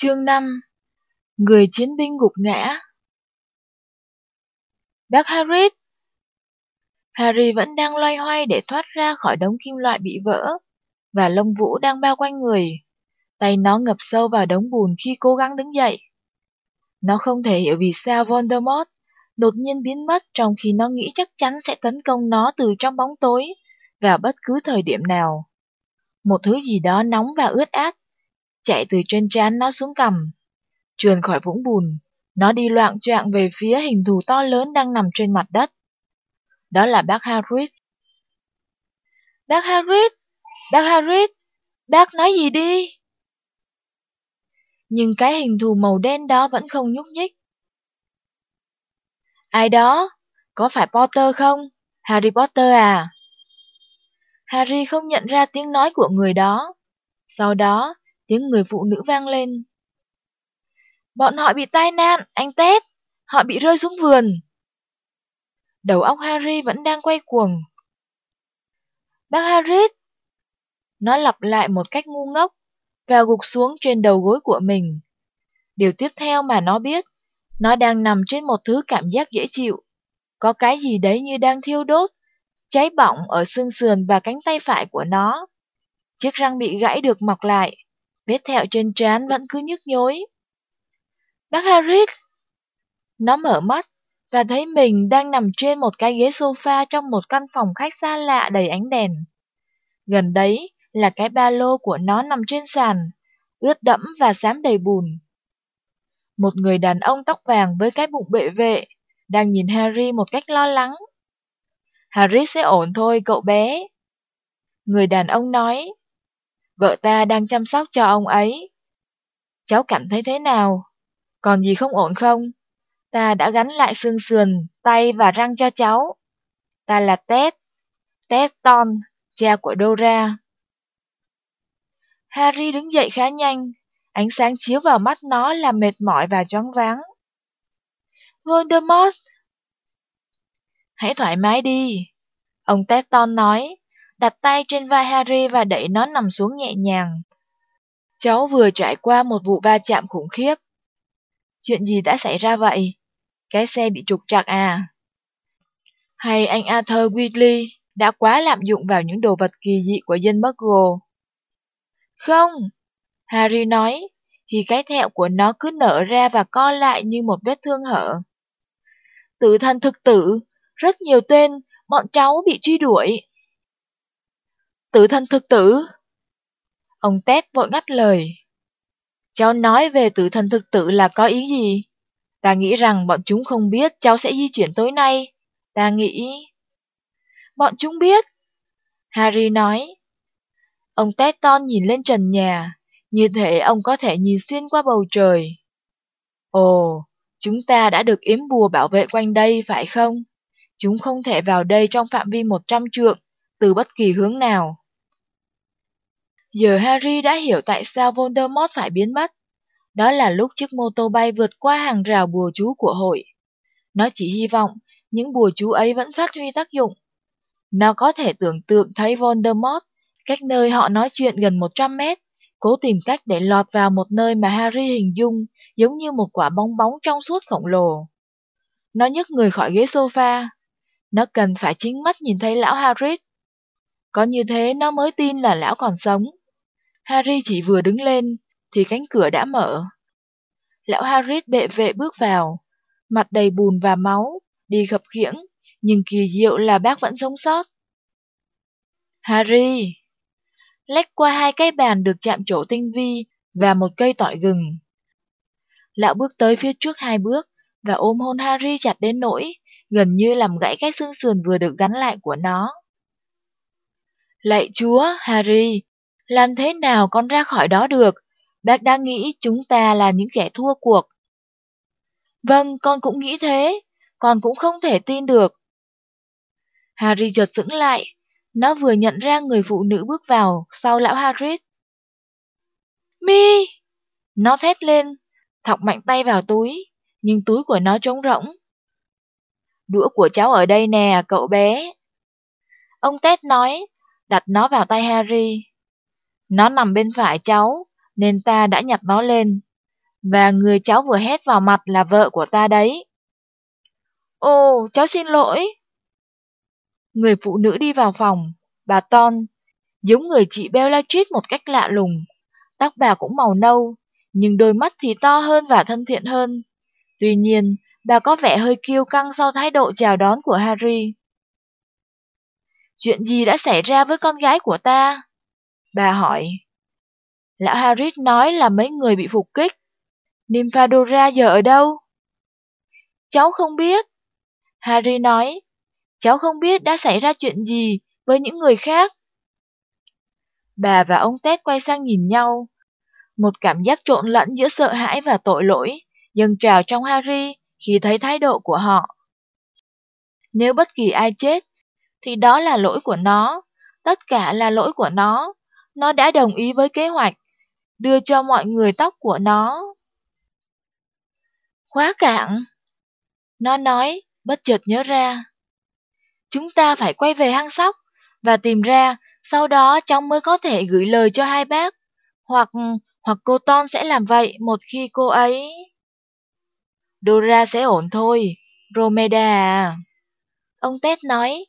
Chương 5 Người chiến binh gục ngã Bác Harris Harry vẫn đang loay hoay để thoát ra khỏi đống kim loại bị vỡ, và lông vũ đang bao quanh người. Tay nó ngập sâu vào đống bùn khi cố gắng đứng dậy. Nó không thể hiểu vì sao Voldemort đột nhiên biến mất trong khi nó nghĩ chắc chắn sẽ tấn công nó từ trong bóng tối vào bất cứ thời điểm nào. Một thứ gì đó nóng và ướt át chạy từ trên trán nó xuống cằm. Trườn khỏi vũng bùn, nó đi loạn choạng về phía hình thù to lớn đang nằm trên mặt đất. Đó là bác Harris. Bác Harris! Bác Harris! Bác nói gì đi? Nhưng cái hình thù màu đen đó vẫn không nhúc nhích. Ai đó? Có phải Potter không? Harry Potter à? Harry không nhận ra tiếng nói của người đó. Sau đó, tiếng người phụ nữ vang lên. Bọn họ bị tai nạn, anh Tép. Họ bị rơi xuống vườn. Đầu óc Harry vẫn đang quay cuồng. Bác Harris! Nó lặp lại một cách ngu ngốc và gục xuống trên đầu gối của mình. Điều tiếp theo mà nó biết, nó đang nằm trên một thứ cảm giác dễ chịu. Có cái gì đấy như đang thiêu đốt, cháy bỏng ở xương sườn và cánh tay phải của nó. Chiếc răng bị gãy được mọc lại, vết thẹo trên trán vẫn cứ nhức nhối. Bác Harris! Nó mở mắt và thấy mình đang nằm trên một cái ghế sofa trong một căn phòng khách xa lạ đầy ánh đèn. Gần đấy là cái ba lô của nó nằm trên sàn, ướt đẫm và xám đầy bùn. Một người đàn ông tóc vàng với cái bụng bệ vệ đang nhìn Harry một cách lo lắng. Harry sẽ ổn thôi cậu bé. Người đàn ông nói, vợ ta đang chăm sóc cho ông ấy. Cháu cảm thấy thế nào? Còn gì không ổn không? Ta đã gắn lại xương sườn, tay và răng cho cháu. Ta là Ted, Ted Ton, cha của Dora. Harry đứng dậy khá nhanh, ánh sáng chiếu vào mắt nó làm mệt mỏi và choáng váng. Voldemort! Hãy thoải mái đi, ông Teston nói, đặt tay trên vai Harry và đẩy nó nằm xuống nhẹ nhàng. Cháu vừa trải qua một vụ va chạm khủng khiếp. Chuyện gì đã xảy ra vậy? Cái xe bị trục trặc à? Hay anh Arthur Weasley đã quá lạm dụng vào những đồ vật kỳ dị của dân Muggle? Không, Harry nói, thì cái thẹo của nó cứ nở ra và co lại như một vết thương hở. Tự thân thực tử, rất nhiều tên, bọn cháu bị truy đuổi. Tự thân thực tử? Ông Tét vội ngắt lời. Cháu nói về tử thân thực tử là có ý gì? Ta nghĩ rằng bọn chúng không biết cháu sẽ di chuyển tối nay. Ta nghĩ... Bọn chúng biết. Harry nói. Ông Tetton nhìn lên trần nhà, như thể ông có thể nhìn xuyên qua bầu trời. Ồ, chúng ta đã được yếm bùa bảo vệ quanh đây, phải không? Chúng không thể vào đây trong phạm vi 100 trượng, từ bất kỳ hướng nào. Giờ Harry đã hiểu tại sao Voldemort phải biến mất. Đó là lúc chiếc mô tô bay vượt qua hàng rào bùa chú của hội. Nó chỉ hy vọng những bùa chú ấy vẫn phát huy tác dụng. Nó có thể tưởng tượng thấy Voldemort cách nơi họ nói chuyện gần 100 mét, cố tìm cách để lọt vào một nơi mà Harry hình dung giống như một quả bong bóng trong suốt khổng lồ. Nó nhấc người khỏi ghế sofa. Nó cần phải chính mắt nhìn thấy lão Harry. Có như thế nó mới tin là lão còn sống. Harry chỉ vừa đứng lên, thì cánh cửa đã mở. Lão Harris bệ vệ bước vào, mặt đầy bùn và máu, đi khập khiễng, nhưng kỳ diệu là bác vẫn sống sót. Harry! Lách qua hai cái bàn được chạm trổ tinh vi và một cây tỏi gừng. Lão bước tới phía trước hai bước và ôm hôn Harry chặt đến nỗi gần như làm gãy cái xương sườn vừa được gắn lại của nó. Lạy chúa, Harry, làm thế nào con ra khỏi đó được? Bác đã nghĩ chúng ta là những kẻ thua cuộc. Vâng, con cũng nghĩ thế. Con cũng không thể tin được. Harry chợt sững lại. Nó vừa nhận ra người phụ nữ bước vào sau lão Hagrid. Mi! Nó thét lên, thọc mạnh tay vào túi, nhưng túi của nó trống rỗng. Đũa của cháu ở đây nè, cậu bé. Ông Ted nói, đặt nó vào tay Harry. Nó nằm bên phải cháu, nên ta đã nhặt nó lên. Và người cháu vừa hét vào mặt là vợ của ta đấy. Ồ, cháu xin lỗi. Người phụ nữ đi vào phòng, bà Ton, giống người chị Bellatrix một cách lạ lùng. Tóc bà cũng màu nâu, nhưng đôi mắt thì to hơn và thân thiện hơn. Tuy nhiên, bà có vẻ hơi kiêu căng sau thái độ chào đón của Harry. Chuyện gì đã xảy ra với con gái của ta? Bà hỏi. Lão Harry nói là mấy người bị phục kích. Nymphadora giờ ở đâu? Cháu không biết. Harry nói, cháu không biết đã xảy ra chuyện gì với những người khác. Bà và ông Ted quay sang nhìn nhau. Một cảm giác trộn lẫn giữa sợ hãi và tội lỗi dâng trào trong Harry khi thấy thái độ của họ. Nếu bất kỳ ai chết, thì đó là lỗi của nó. Tất cả là lỗi của nó. Nó đã đồng ý với kế hoạch, đưa cho mọi người tóc của nó. Khóa cạn. Nó nói, bất chợt nhớ ra. Chúng ta phải quay về hang sóc và tìm ra, sau đó cháu mới có thể gửi lời cho hai bác. Hoặc hoặc cô Ton sẽ làm vậy một khi cô ấy... Dora sẽ ổn thôi, Romeda à. Ông Ted nói,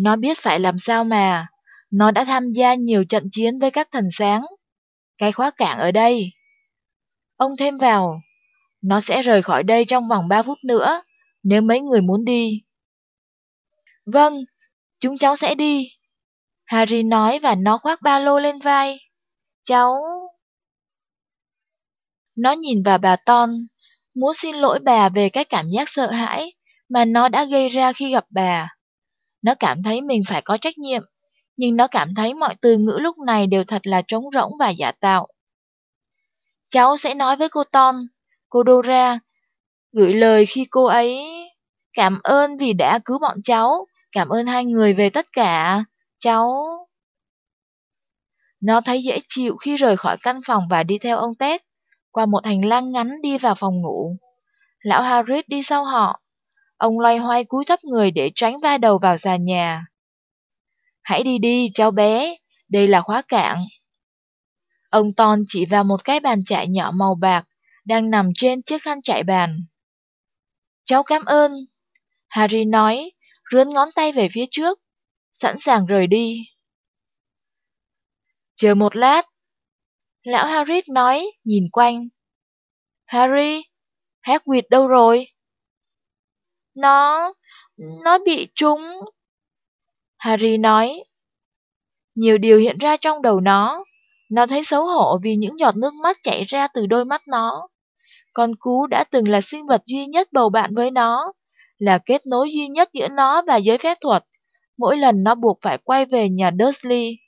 nó biết phải làm sao mà, nó đã tham gia nhiều trận chiến với các thần sáng. Cái khóa cảng ở đây. Ông thêm vào, nó sẽ rời khỏi đây trong vòng 3 phút nữa, nếu mấy người muốn đi. Vâng, chúng cháu sẽ đi. Harry nói và nó khoác ba lô lên vai. Cháu... Nó nhìn vào bà Ton, muốn xin lỗi bà về cái cảm giác sợ hãi mà nó đã gây ra khi gặp bà. Nó cảm thấy mình phải có trách nhiệm, nhưng nó cảm thấy mọi từ ngữ lúc này đều thật là trống rỗng và giả tạo. Cháu sẽ nói với cô Ton, cô Dora, gửi lời khi cô ấy... Cảm ơn vì đã cứu bọn cháu, cảm ơn hai người về tất cả, cháu... Nó thấy dễ chịu khi rời khỏi căn phòng và đi theo ông Ted, qua một hành lang ngắn đi vào phòng ngủ. Lão Harris đi sau họ. Ông loay hoay cúi thấp người để tránh va đầu vào xà nhà. Hãy đi đi, cháu bé, đây là khóa cạn. Ông Ton chỉ vào một cái bàn chạy nhỏ màu bạc, đang nằm trên chiếc khăn chạy bàn. Cháu cảm ơn. Harry nói, rướn ngón tay về phía trước, sẵn sàng rời đi. Chờ một lát. Lão Harry nói, nhìn quanh. Harry, Hagrid đâu rồi? Nó... nó bị trúng. Harry nói. Nhiều điều hiện ra trong đầu nó. Nó thấy xấu hổ vì những giọt nước mắt chảy ra từ đôi mắt nó. Con cú đã từng là sinh vật duy nhất bầu bạn với nó, là kết nối duy nhất giữa nó và giới phép thuật, mỗi lần nó buộc phải quay về nhà Dursley.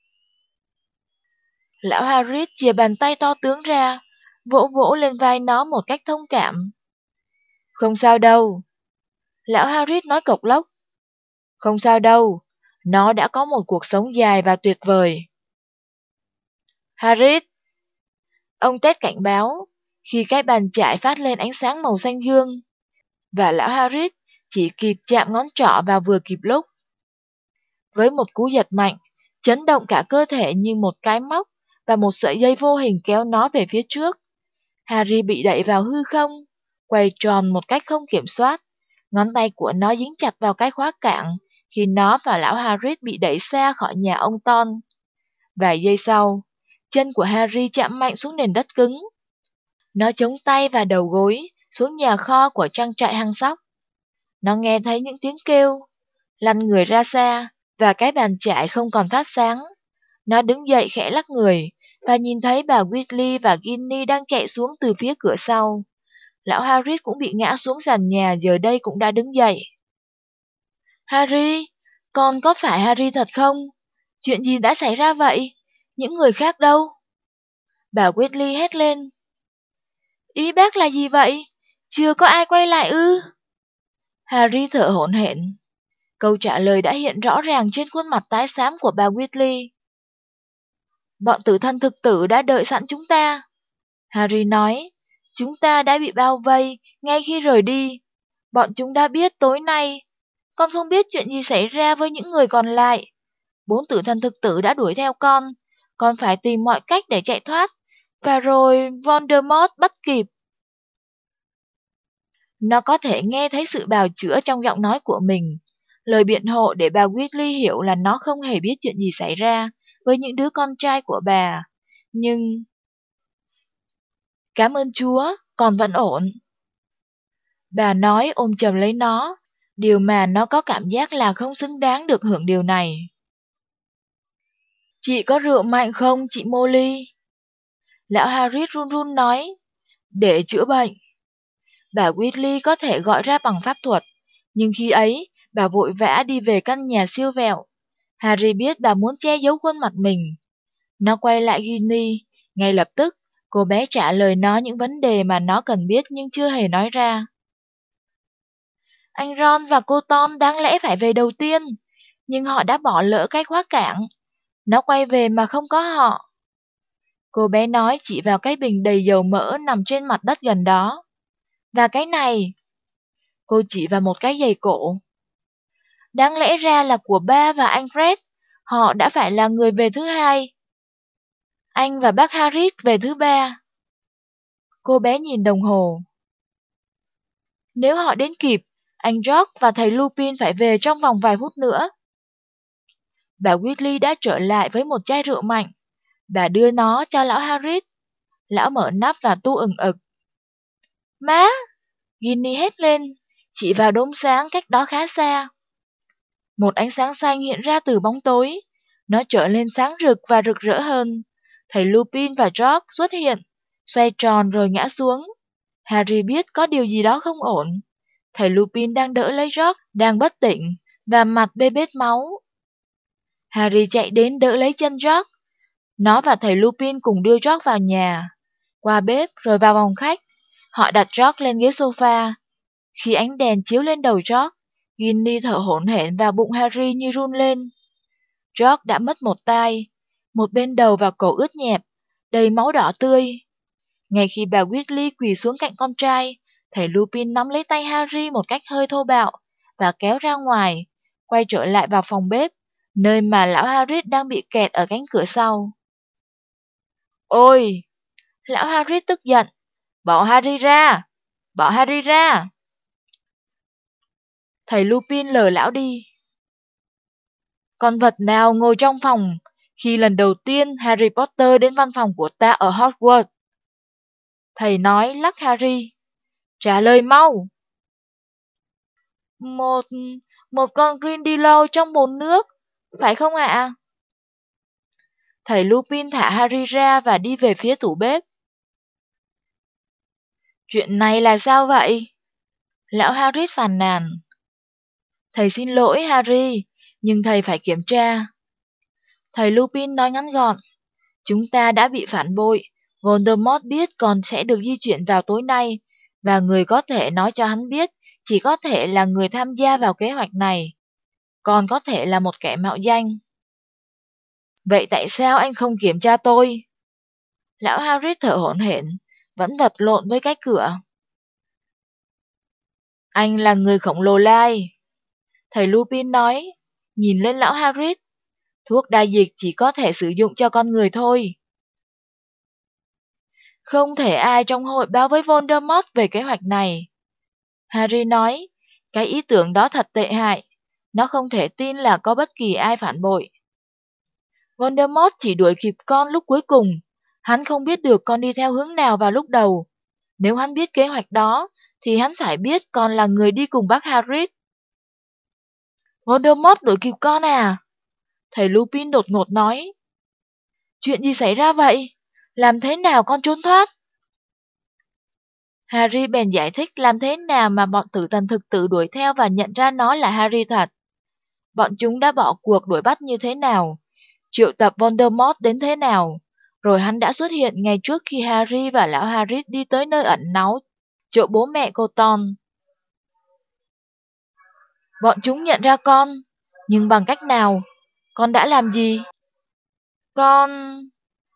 Lão Harry chìa bàn tay to tướng ra, vỗ vỗ lên vai nó một cách thông cảm. Không sao đâu. Lão Harris nói cộc lốc. Không sao đâu, nó đã có một cuộc sống dài và tuyệt vời. Harris! Ông Ted cảnh báo, khi cái bàn chải phát lên ánh sáng màu xanh dương. Và lão Harris chỉ kịp chạm ngón trỏ vào vừa kịp lúc. Với một cú giật mạnh, chấn động cả cơ thể như một cái móc và một sợi dây vô hình kéo nó về phía trước. Harry bị đẩy vào hư không, quay tròn một cách không kiểm soát. Ngón tay của nó dính chặt vào cái khóa cạn khi nó và lão Harry bị đẩy xa khỏi nhà ông Ton. Vài giây sau, chân của Harry chạm mạnh xuống nền đất cứng. Nó chống tay và đầu gối xuống nhà kho của trang trại hăng sóc. Nó nghe thấy những tiếng kêu, lăn người ra xa và cái bàn chải không còn phát sáng. Nó đứng dậy khẽ lắc người và nhìn thấy bà Whitley và Ginny đang chạy xuống từ phía cửa sau. Lão Harry cũng bị ngã xuống sàn nhà giờ đây cũng đã đứng dậy. Harry, con có phải Harry thật không? Chuyện gì đã xảy ra vậy? Những người khác đâu? Bà Whitley hét lên. Ý bác là gì vậy? Chưa có ai quay lại ư? Harry thở hổn hển. Câu trả lời đã hiện rõ ràng trên khuôn mặt tái xám của bà Whitley. Bọn tử thân thực tử đã đợi sẵn chúng ta. Harry nói, chúng ta đã bị bao vây ngay khi rời đi. Bọn chúng đã biết tối nay. Con không biết chuyện gì xảy ra với những người còn lại. Bốn tử thần thực tử đã đuổi theo con. Con phải tìm mọi cách để chạy thoát. Và rồi Voldemort bắt kịp. Nó có thể nghe thấy sự bào chữa trong giọng nói của mình, lời biện hộ để bà Whitley hiểu là nó không hề biết chuyện gì xảy ra với những đứa con trai của bà. Nhưng... Cảm ơn Chúa, con vẫn ổn. Bà nói ôm chầm lấy nó, điều mà nó có cảm giác là không xứng đáng được hưởng điều này. Chị có rượu mạnh không, chị Molly? Lão Harris run run nói, để chữa bệnh. Bà Whitley có thể gọi ra bằng pháp thuật, nhưng khi ấy, bà vội vã đi về căn nhà siêu vẹo. Harry biết bà muốn che giấu khuôn mặt mình. Nó quay lại Ginny, ngay lập tức, cô bé trả lời nó những vấn đề mà nó cần biết nhưng chưa hề nói ra. Anh Ron và cô Ton đáng lẽ phải về đầu tiên, nhưng họ đã bỏ lỡ cái khóa cảng. Nó quay về mà không có họ. Cô bé nói chỉ vào cái bình đầy dầu mỡ nằm trên mặt đất gần đó. Và cái này. Cô chỉ vào một cái giày cổ. Đáng lẽ ra là của ba và anh Fred. Họ đã phải là người về thứ hai. Anh và bác Harris về thứ ba. Cô bé nhìn đồng hồ. Nếu họ đến kịp, anh George và thầy Lupin phải về trong vòng vài phút nữa. Bà Whitley đã trở lại với một chai rượu mạnh. Bà đưa nó cho lão Harris. Lão mở nắp và tu ừng ực. Má! Ginny hét lên, Chị vào đốm sáng cách đó khá xa. Một ánh sáng xanh hiện ra từ bóng tối. Nó trở lên sáng rực và rực rỡ hơn. Thầy Lupin và George xuất hiện, xoay tròn rồi ngã xuống. Harry biết có điều gì đó không ổn. Thầy Lupin đang đỡ lấy George, đang bất tỉnh, và mặt bê bết máu. Harry chạy đến đỡ lấy chân George. Nó và thầy Lupin cùng đưa George vào nhà, qua bếp rồi vào phòng khách. Họ đặt George lên ghế sofa. Khi ánh đèn chiếu lên đầu George, Ginny thở hổn hển vào bụng Harry như run lên. George đã mất một tay, một bên đầu và cổ ướt nhẹp, đầy máu đỏ tươi. Ngay khi bà Whitley quỳ xuống cạnh con trai, thầy Lupin nắm lấy tay Harry một cách hơi thô bạo và kéo ra ngoài, quay trở lại vào phòng bếp, nơi mà lão Harris đang bị kẹt ở cánh cửa sau. Ôi! Lão Harris tức giận. Bỏ Harry ra! Bỏ Harry ra! Thầy Lupin lờ lão đi. Con vật nào ngồi trong phòng khi lần đầu tiên Harry Potter đến văn phòng của ta ở Hogwarts? Thầy nói lắc Harry. Trả lời mau! Một... một con Grindylow trong bồn nước, phải không ạ? Thầy Lupin thả Harry ra và đi về phía tủ bếp. Chuyện này là sao vậy? Lão Harry phàn nàn. Thầy xin lỗi Harry, nhưng thầy phải kiểm tra. Thầy Lupin nói ngắn gọn. Chúng ta đã bị phản bội. Voldemort biết còn sẽ được di chuyển vào tối nay, và người có thể nói cho hắn biết chỉ có thể là người tham gia vào kế hoạch này. Còn có thể là một kẻ mạo danh. Vậy tại sao anh không kiểm tra tôi? Lão Harry thở hổn hển, vẫn vật lộn với cái cửa. Anh là người khổng lồ lai. Thầy Lupin nói, nhìn lên lão Harry. Thuốc đa dịch chỉ có thể sử dụng cho con người thôi. Không thể ai trong hội báo với Voldemort về kế hoạch này. Harry nói, cái ý tưởng đó thật tệ hại. Nó không thể tin là có bất kỳ ai phản bội. Voldemort chỉ đuổi kịp con lúc cuối cùng. Hắn không biết được con đi theo hướng nào vào lúc đầu. Nếu hắn biết kế hoạch đó, thì hắn phải biết con là người đi cùng bác Harry. Voldemort đuổi kịp con à? Thầy Lupin đột ngột nói. Chuyện gì xảy ra vậy? Làm thế nào con trốn thoát? Harry bèn giải thích làm thế nào mà bọn tử thần thực tự đuổi theo và nhận ra nó là Harry thật. Bọn chúng đã bỏ cuộc đuổi bắt như thế nào, triệu tập Voldemort đến thế nào, rồi hắn đã xuất hiện ngay trước khi Harry và lão Harry đi tới nơi ẩn náu, chỗ bố mẹ cô Ton. Bọn chúng nhận ra con, nhưng bằng cách nào? Con đã làm gì? Con...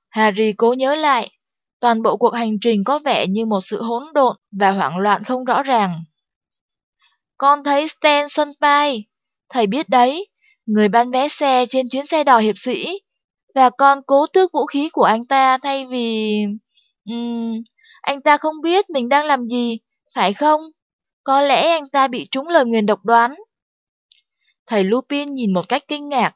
Harry cố nhớ lại. Toàn bộ cuộc hành trình có vẻ như một sự hỗn độn và hoảng loạn không rõ ràng. Con thấy Stan Sunpie. Thầy biết đấy, người bán vé xe trên chuyến xe đò hiệp sĩ. Và con cố tước vũ khí của anh ta thay vì... Uhm, anh ta không biết mình đang làm gì, phải không? Có lẽ anh ta bị trúng lời nguyền độc đoán. Thầy Lupin nhìn một cách kinh ngạc.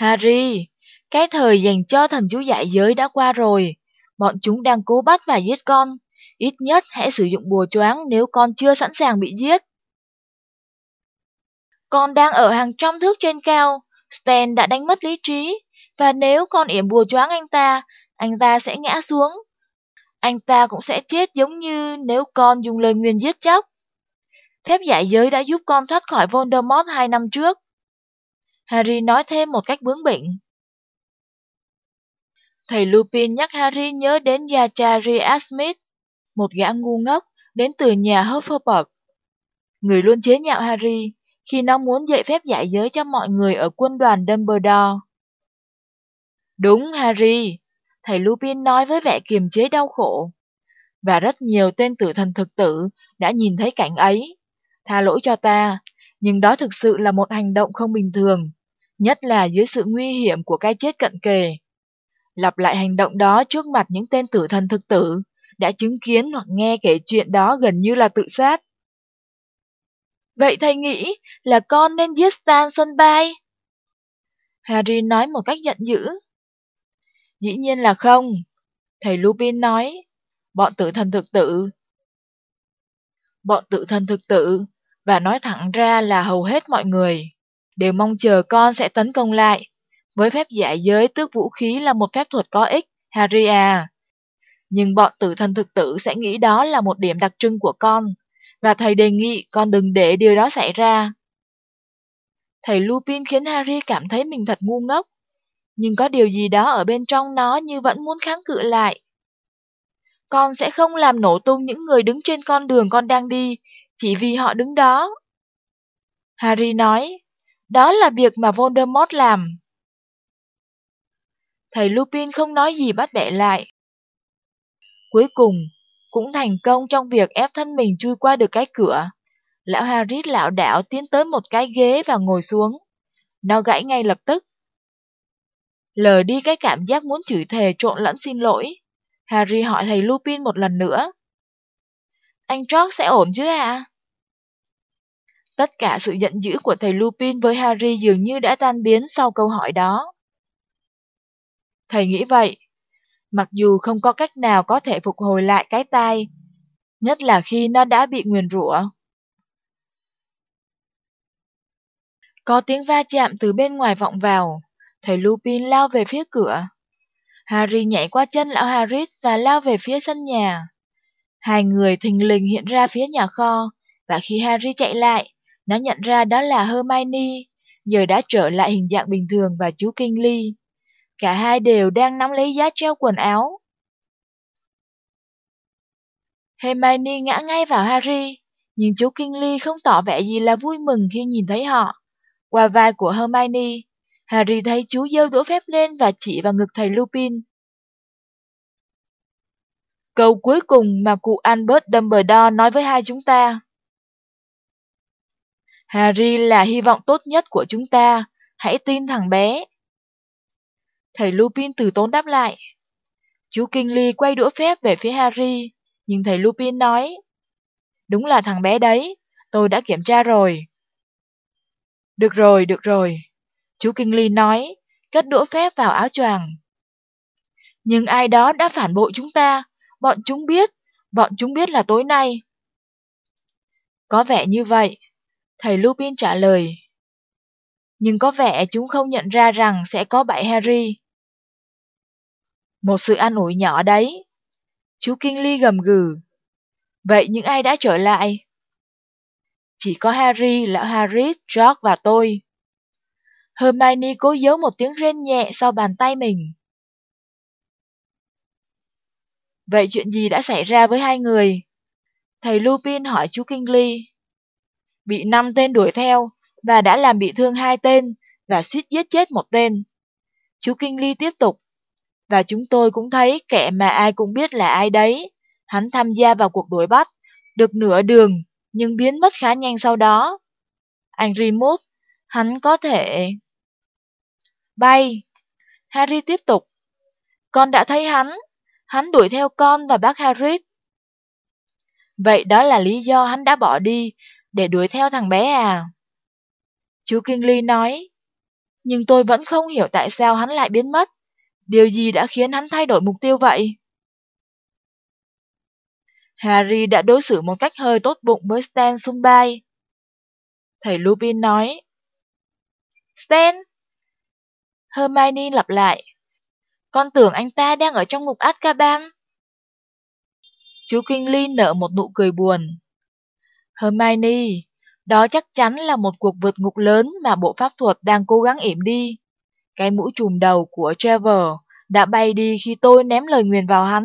Harry, cái thời dành cho thần chú dạy giới đã qua rồi. Bọn chúng đang cố bắt và giết con. Ít nhất hãy sử dụng bùa choáng nếu con chưa sẵn sàng bị giết. Con đang ở hàng trăm thước trên cao. Stan đã đánh mất lý trí. Và nếu con yểm bùa choáng anh ta, anh ta sẽ ngã xuống. Anh ta cũng sẽ chết giống như nếu con dùng lời nguyền giết chóc. Phép giải giới đã giúp con thoát khỏi Voldemort hai năm trước. Harry nói thêm một cách bướng bỉnh. Thầy Lupin nhắc Harry nhớ đến Zachary Smith, một gã ngu ngốc đến từ nhà Hufflepuff. Người luôn chế nhạo Harry khi nó muốn dạy phép giải giới cho mọi người ở quân đoàn Dumbledore. Đúng Harry, thầy Lupin nói với vẻ kiềm chế đau khổ. Và rất nhiều tên tử thần thực tử đã nhìn thấy cảnh ấy. Tha lỗi cho ta, nhưng đó thực sự là một hành động không bình thường, nhất là dưới sự nguy hiểm của cái chết cận kề. Lặp lại hành động đó trước mặt những tên tử thần thực tử, đã chứng kiến hoặc nghe kể chuyện đó gần như là tự sát. Vậy thầy nghĩ là con nên giết Stan sân bay? Harry nói một cách giận dữ. Dĩ nhiên là không. Thầy Lupin nói, bọn tử thần thực tử. Bọn tử thần thực tử, và nói thẳng ra là hầu hết mọi người, đều mong chờ con sẽ tấn công lại. Với phép giải giới tước vũ khí là một phép thuật có ích, Harry à. Nhưng bọn tử thần thực tử sẽ nghĩ đó là một điểm đặc trưng của con, và thầy đề nghị con đừng để điều đó xảy ra. Thầy Lupin khiến Harry cảm thấy mình thật ngu ngốc, nhưng có điều gì đó ở bên trong nó như vẫn muốn kháng cự lại. Con sẽ không làm nổ tung những người đứng trên con đường con đang đi, chỉ vì họ đứng đó. Harry nói, đó là việc mà Voldemort làm. Thầy Lupin không nói gì bắt bẻ lại. Cuối cùng, cũng thành công trong việc ép thân mình chui qua được cái cửa. Lão Harry lão đảo tiến tới một cái ghế và ngồi xuống. Nó gãy ngay lập tức. Lờ đi cái cảm giác muốn chửi thề trộn lẫn xin lỗi. Harry hỏi thầy Lupin một lần nữa. Anh George sẽ ổn chứ à? Tất cả sự giận dữ của thầy Lupin với Harry dường như đã tan biến sau câu hỏi đó. Thầy nghĩ vậy, mặc dù không có cách nào có thể phục hồi lại cái tai, nhất là khi nó đã bị nguyền rủa. Có tiếng va chạm từ bên ngoài vọng vào, thầy Lupin lao về phía cửa. Harry nhảy qua chân lão Harris và lao về phía sân nhà. Hai người thình lình hiện ra phía nhà kho, và khi Harry chạy lại, nó nhận ra đó là Hermione, giờ đã trở lại hình dạng bình thường và chú Kinh Ly. Cả hai đều đang nắm lấy giá treo quần áo. Hermione ngã ngay vào Harry, nhưng chú Kinh Ly không tỏ vẻ gì là vui mừng khi nhìn thấy họ. Qua vai của Hermione, Harry thấy chú dơ đũa phép lên và chỉ vào ngực thầy Lupin. Câu cuối cùng mà cụ Albert Dumbledore nói với hai chúng ta. Harry là hy vọng tốt nhất của chúng ta, hãy tin thằng bé. Thầy Lupin từ tốn đáp lại. Chú Kinh quay đũa phép về phía Harry, nhưng thầy Lupin nói. Đúng là thằng bé đấy, tôi đã kiểm tra rồi. Được rồi, được rồi. Chú Kinh nói, cất đũa phép vào áo choàng. Nhưng ai đó đã phản bội chúng ta, bọn chúng biết, bọn chúng biết là tối nay. Có vẻ như vậy, thầy Lupin trả lời. Nhưng có vẻ chúng không nhận ra rằng sẽ có bảy Harry. Một sự an ủi nhỏ đấy. Chú Kingly gầm gừ. Vậy những ai đã trở lại? Chỉ có Harry, lão Harry, George và tôi. Hermione cố giấu một tiếng rên nhẹ sau bàn tay mình. Vậy chuyện gì đã xảy ra với hai người? Thầy Lupin hỏi chú Kingly Bị năm tên đuổi theo và đã làm bị thương hai tên và suýt giết chết một tên. Chú kinh ly tiếp tục. Và chúng tôi cũng thấy kẻ mà ai cũng biết là ai đấy. Hắn tham gia vào cuộc đuổi bắt, được nửa đường nhưng biến mất khá nhanh sau đó. Anh Remote, hắn có thể... Bay. Harry tiếp tục. Con đã thấy hắn. Hắn đuổi theo con và bác Harry. Vậy đó là lý do hắn đã bỏ đi, để đuổi theo thằng bé à? Chú Kingley nói, nhưng tôi vẫn không hiểu tại sao hắn lại biến mất. Điều gì đã khiến hắn thay đổi mục tiêu vậy? Harry đã đối xử một cách hơi tốt bụng với Stan Sunby. Thầy Lupin nói, Stan! Hermione lặp lại, con tưởng anh ta đang ở trong ngục Azkaban. Chú Kingley nở một nụ cười buồn. Hermione, đó chắc chắn là một cuộc vượt ngục lớn mà bộ pháp thuật đang cố gắng ỉm đi. Cái mũ trùm đầu của Trevor đã bay đi khi tôi ném lời nguyền vào hắn.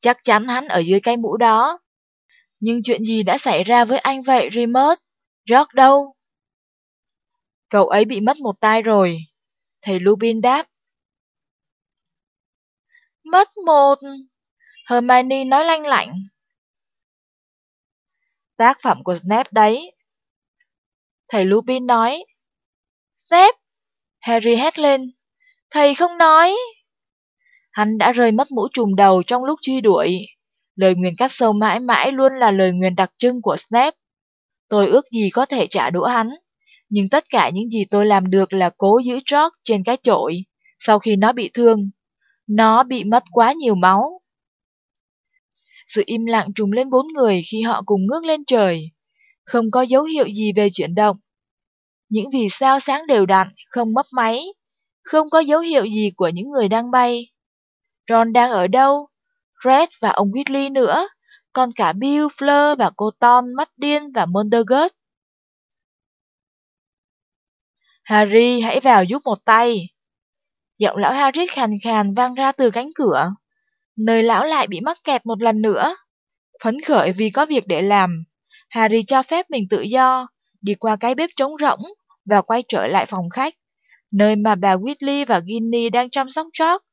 Chắc chắn hắn ở dưới cái mũ đó. Nhưng chuyện gì đã xảy ra với anh vậy, Remus? George đâu? Cậu ấy bị mất một tay rồi. Thầy Lupin đáp. Mất một... Hermione nói lanh lạnh. Tác phẩm của Snape đấy. Thầy Lupin nói. Snape! Harry hét lên. Thầy không nói. Hắn đã rơi mất mũ trùm đầu trong lúc truy đuổi. Lời nguyền cắt sâu mãi mãi luôn là lời nguyền đặc trưng của Snape. Tôi ước gì có thể trả đũa hắn. Nhưng tất cả những gì tôi làm được là cố giữ George trên cái chổi. Sau khi nó bị thương, nó bị mất quá nhiều máu. Sự im lặng trùng lên bốn người khi họ cùng ngước lên trời. Không có dấu hiệu gì về chuyển động. Những vì sao sáng đều đặn, không mấp máy. Không có dấu hiệu gì của những người đang bay. Ron đang ở đâu? Fred và ông Whitley nữa. Còn cả Bill, Fleur và cô Ton, mắt điên và Mondergut. Harry, hãy vào giúp một tay. Giọng lão Harry khàn khàn vang ra từ cánh cửa. Nơi lão lại bị mắc kẹt một lần nữa. Phấn khởi vì có việc để làm, Harry cho phép mình tự do, đi qua cái bếp trống rỗng và quay trở lại phòng khách, nơi mà bà Whitley và Ginny đang chăm sóc George.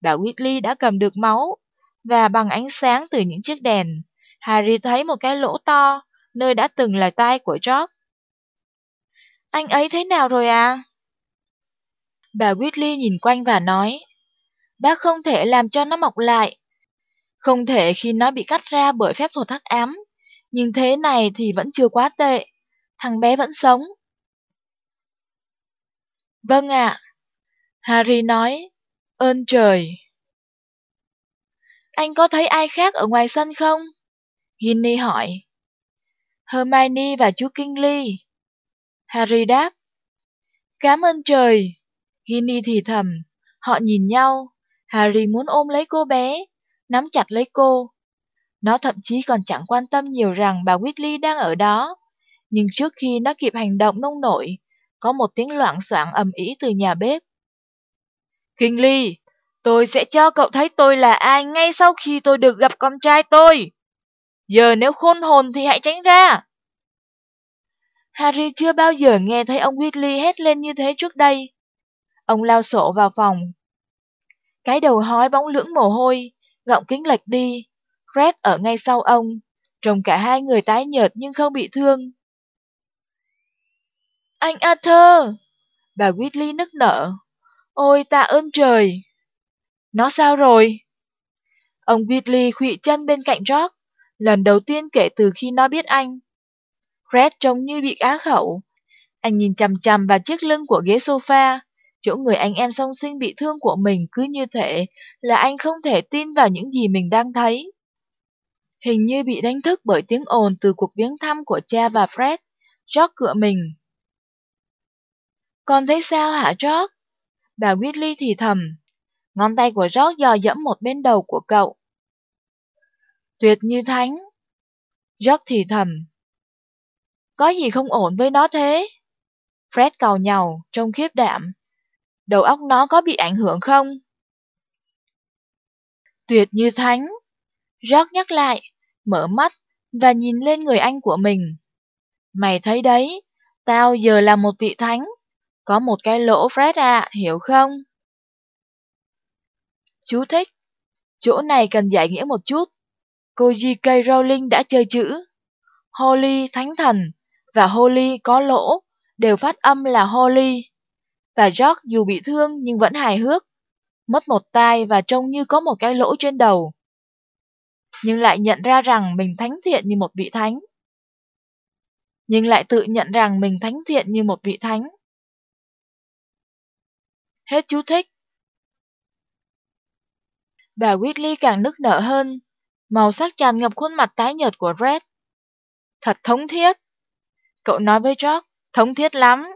Bà Whitley đã cầm được máu, và bằng ánh sáng từ những chiếc đèn, Harry thấy một cái lỗ to, nơi đã từng là tay của George. Anh ấy thế nào rồi à? Bà Whitley nhìn quanh và nói, bác không thể làm cho nó mọc lại. Không thể khi nó bị cắt ra bởi phép thuật hắc ám, nhưng thế này thì vẫn chưa quá tệ. Thằng bé vẫn sống. Vâng ạ. Harry nói, ơn trời. Anh có thấy ai khác ở ngoài sân không? Ginny hỏi. Hermione và chú Kingsley. Harry đáp. Cảm ơn trời. Ginny thì thầm. Họ nhìn nhau. Harry muốn ôm lấy cô bé, nắm chặt lấy cô. Nó thậm chí còn chẳng quan tâm nhiều rằng bà Whitley đang ở đó. Nhưng trước khi nó kịp hành động nông nổi, có một tiếng loạn soạn ầm ĩ từ nhà bếp. Kingsley, tôi sẽ cho cậu thấy tôi là ai ngay sau khi tôi được gặp con trai tôi. Giờ nếu khôn hồn thì hãy tránh ra. Harry chưa bao giờ nghe thấy ông Weasley hét lên như thế trước đây. Ông lao sổ vào phòng. Cái đầu hói bóng lưỡng mồ hôi, gọng kính lệch đi. Fred ở ngay sau ông, trông cả hai người tái nhợt nhưng không bị thương. Anh Arthur! Bà Whitley nức nở. Ôi tạ ơn trời! Nó sao rồi? Ông Whitley khụy chân bên cạnh jock lần đầu tiên kể từ khi nó biết anh. Fred trông như bị á khẩu. Anh nhìn chằm chằm vào chiếc lưng của ghế sofa, chỗ người anh em song sinh bị thương của mình cứ như thể là anh không thể tin vào những gì mình đang thấy. Hình như bị đánh thức bởi tiếng ồn từ cuộc viếng thăm của cha và Fred, George cựa mình. Con thấy sao hả George? Bà Whitley thì thầm. Ngón tay của George dò dẫm một bên đầu của cậu. Tuyệt như thánh. George thì thầm. Có gì không ổn với nó thế? Fred cầu nhau, trông khiếp đạm. Đầu óc nó có bị ảnh hưởng không? Tuyệt như thánh. George nhắc lại, mở mắt và nhìn lên người anh của mình. Mày thấy đấy, tao giờ là một vị thánh. Có một cái lỗ Fred à, hiểu không? Chú thích. Chỗ này cần giải nghĩa một chút. Cô J.K. Rowling đã chơi chữ. Holy, thánh thần, và Holy có lỗ, đều phát âm là Holy. Và George dù bị thương nhưng vẫn hài hước. Mất một tai và trông như có một cái lỗ trên đầu. nhưng lại nhận ra rằng mình thánh thiện như một vị thánh. Nhưng lại tự nhận rằng mình thánh thiện như một vị thánh. Hết chú thích. Bà Whitley càng nức nở hơn, màu sắc tràn ngập khuôn mặt tái nhợt của Red. Thật thống thiết. Cậu nói với George, thống thiết lắm.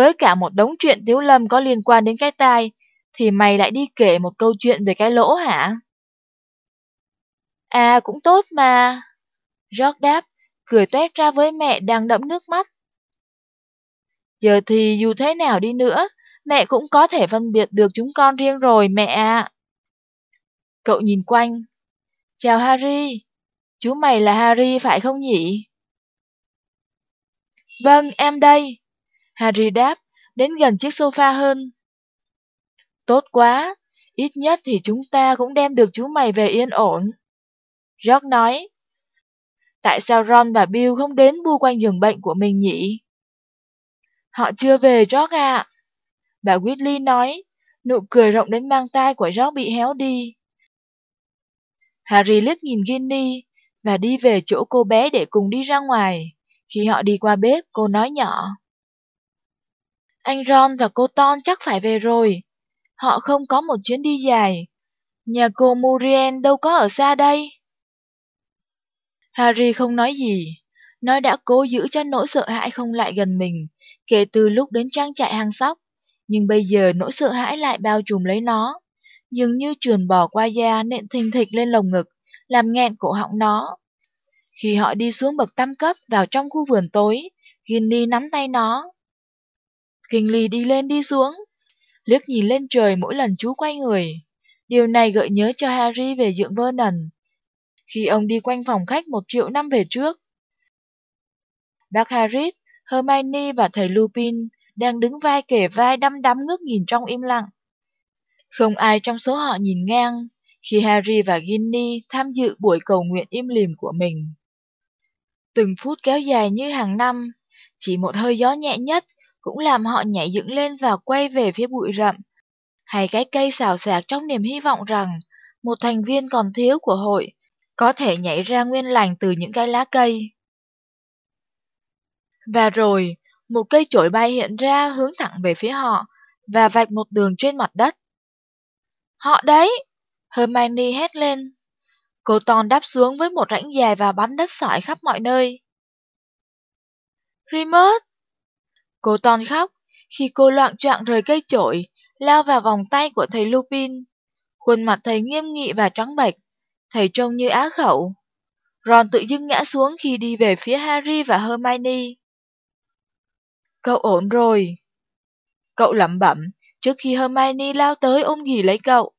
Với cả một đống chuyện tiếu lâm có liên quan đến cái tai, thì mày lại đi kể một câu chuyện về cái lỗ hả? À cũng tốt mà. George đáp, cười tuét ra với mẹ đang đẫm nước mắt. Giờ thì dù thế nào đi nữa, mẹ cũng có thể phân biệt được chúng con riêng rồi mẹ ạ. Cậu nhìn quanh. Chào Harry. Chú mày là Harry phải không nhỉ? Vâng, em đây. Harry đáp, đến gần chiếc sofa hơn. Tốt quá, ít nhất thì chúng ta cũng đem được chú mày về yên ổn. George nói. Tại sao Ron và Bill không đến bu quanh giường bệnh của mình nhỉ? Họ chưa về George ạ. Bà Whitley nói, nụ cười rộng đến mang tai của George bị héo đi. Harry liếc nhìn Ginny và đi về chỗ cô bé để cùng đi ra ngoài. Khi họ đi qua bếp, cô nói nhỏ. Anh Ron và cô Ton chắc phải về rồi. Họ không có một chuyến đi dài. Nhà cô Muriel đâu có ở xa đây. Harry không nói gì. Nó đã cố giữ cho nỗi sợ hãi không lại gần mình, kể từ lúc đến trang trại hàng sóc. Nhưng bây giờ nỗi sợ hãi lại bao trùm lấy nó. Dường như trườn bò qua da nện thình thịch lên lồng ngực, làm nghẹn cổ họng nó. Khi họ đi xuống bậc tam cấp vào trong khu vườn tối, Ginny nắm tay nó. Kingly đi lên đi xuống, liếc nhìn lên trời mỗi lần chú quay người. Điều này gợi nhớ cho Harry về dưỡng Vernon. Khi ông đi quanh phòng khách một triệu năm về trước. Bác Harris, Hermione và thầy Lupin đang đứng vai kể vai đăm đắm ngước nhìn trong im lặng. Không ai trong số họ nhìn ngang khi Harry và Ginny tham dự buổi cầu nguyện im lìm của mình. Từng phút kéo dài như hàng năm, chỉ một hơi gió nhẹ nhất cũng làm họ nhảy dựng lên và quay về phía bụi rậm, hay cái cây xào xạc trong niềm hy vọng rằng một thành viên còn thiếu của hội có thể nhảy ra nguyên lành từ những cái lá cây. Và rồi, một cây chổi bay hiện ra hướng thẳng về phía họ và vạch một đường trên mặt đất. Họ đấy! Hermione hét lên. Cô Ton đáp xuống với một rãnh dài và bắn đất sỏi khắp mọi nơi. Remus! Cô Ton khóc khi cô loạn choạng rời cây chổi, lao vào vòng tay của thầy Lupin. Khuôn mặt thầy nghiêm nghị và trắng bệch, thầy trông như á khẩu. Ron tự dưng ngã xuống khi đi về phía Harry và Hermione. Cậu ổn rồi. Cậu lẩm bẩm trước khi Hermione lao tới ôm ghì lấy cậu.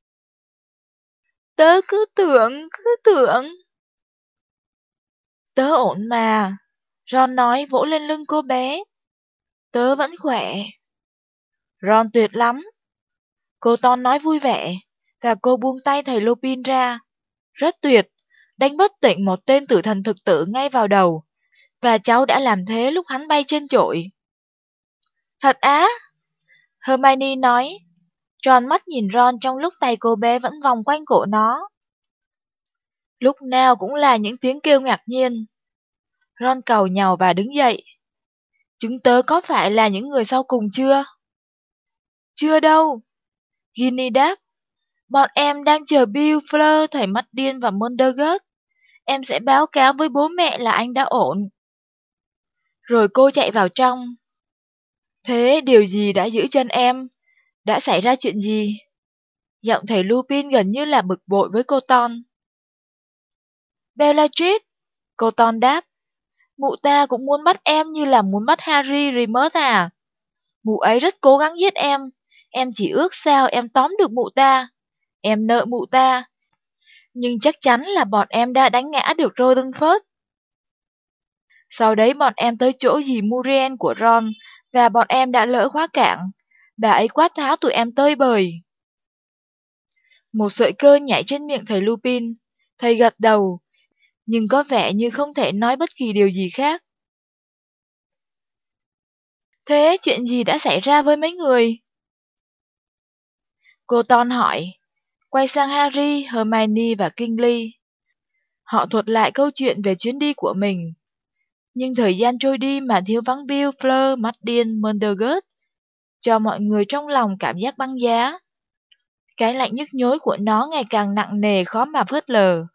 Tớ cứ tưởng, cứ tưởng. Tớ ổn mà. Ron nói vỗ lên lưng cô bé. Tớ vẫn khỏe. Ron tuyệt lắm. Cô Ton nói vui vẻ, và cô buông tay thầy Lupin ra. Rất tuyệt, đánh bất tỉnh một tên tử thần thực tử ngay vào đầu. Và cháu đã làm thế lúc hắn bay trên chổi. Thật á? Hermione nói, tròn mắt nhìn Ron trong lúc tay cô bé vẫn vòng quanh cổ nó. Lúc nào cũng là những tiếng kêu ngạc nhiên. Ron cầu nhào và đứng dậy. Chúng tớ có phải là những người sau cùng chưa? Chưa đâu. Ginny đáp. Bọn em đang chờ Bill, Fleur, thầy mắt điên và Mondergut. Em sẽ báo cáo với bố mẹ là anh đã ổn. Rồi cô chạy vào trong. Thế điều gì đã giữ chân em? Đã xảy ra chuyện gì? Giọng thầy Lupin gần như là bực bội với cô Ton. Bellatrix, cô Ton đáp. Mụ ta cũng muốn bắt em như là muốn bắt Harry Remus à? Mụ ấy rất cố gắng giết em. Em chỉ ước sao em tóm được mụ ta. Em nợ mụ ta. Nhưng chắc chắn là bọn em đã đánh ngã được Roden Sau đấy bọn em tới chỗ dì Muriel của Ron và bọn em đã lỡ khóa cảng. Bà ấy quát tháo tụi em tơi bời. Một sợi cơ nhảy trên miệng thầy Lupin. Thầy gật đầu, nhưng có vẻ như không thể nói bất kỳ điều gì khác. Thế chuyện gì đã xảy ra với mấy người? Cô Ton hỏi, quay sang Harry, Hermione và Kingsley. Họ thuật lại câu chuyện về chuyến đi của mình. Nhưng thời gian trôi đi mà thiếu vắng Bill, Fleur, Martin, điên, cho mọi người trong lòng cảm giác băng giá. Cái lạnh nhức nhối của nó ngày càng nặng nề khó mà phớt lờ.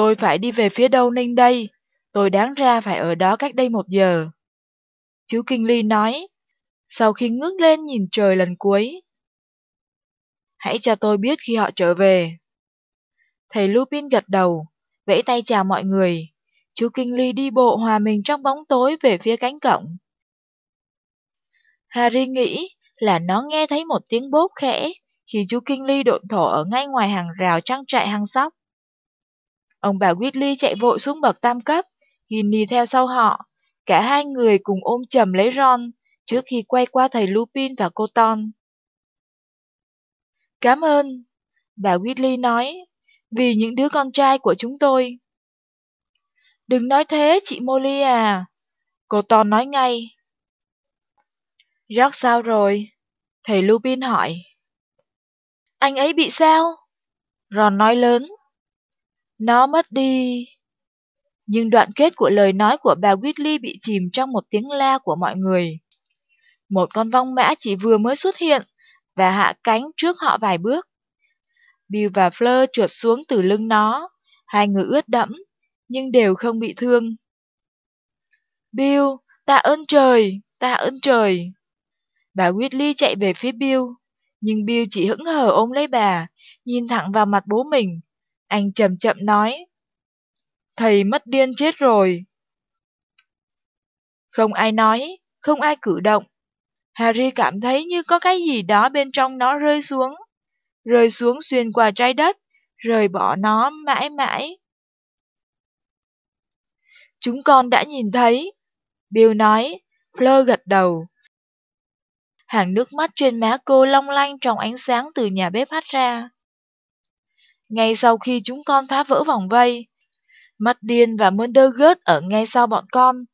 Tôi phải đi về phía đâu ninh đây? Tôi đáng ra phải ở đó cách đây một giờ. Chú Kinh Ly nói, sau khi ngước lên nhìn trời lần cuối. Hãy cho tôi biết khi họ trở về. Thầy Lupin gật đầu, vẫy tay chào mọi người. Chú Kinh Ly đi bộ hòa mình trong bóng tối về phía cánh cổng. Harry nghĩ là nó nghe thấy một tiếng bốp khẽ khi chú Kinh Ly độn thổ ở ngay ngoài hàng rào trang trại hang sóc. Ông bà Whitley chạy vội xuống bậc tam cấp, Ginny theo sau họ. Cả hai người cùng ôm chầm lấy Ron trước khi quay qua thầy Lupin và cô Ton. Cảm ơn, bà Whitley nói, vì những đứa con trai của chúng tôi. Đừng nói thế, chị Molly à. Cô Ton nói ngay. George sao rồi? Thầy Lupin hỏi. Anh ấy bị sao? Ron nói lớn. Nó mất đi. Nhưng đoạn kết của lời nói của bà Whitley bị chìm trong một tiếng la của mọi người. Một con vong mã chỉ vừa mới xuất hiện và hạ cánh trước họ vài bước. Bill và Fleur trượt xuống từ lưng nó, hai người ướt đẫm, nhưng đều không bị thương. Bill, ta ơn trời, ta ơn trời. Bà Whitley chạy về phía Bill, nhưng Bill chỉ hững hờ ôm lấy bà, nhìn thẳng vào mặt bố mình. Anh chậm chậm nói, Thầy mất điên chết rồi. Không ai nói, không ai cử động. Harry cảm thấy như có cái gì đó bên trong nó rơi xuống, rơi xuống xuyên qua trái đất, rời bỏ nó mãi mãi. Chúng con đã nhìn thấy. Bill nói, Fleur gật đầu. Hàng nước mắt trên má cô long lanh trong ánh sáng từ nhà bếp hắt ra. Ngay sau khi chúng con phá vỡ vòng vây, Mắt điên và Mondergut ở ngay sau bọn con.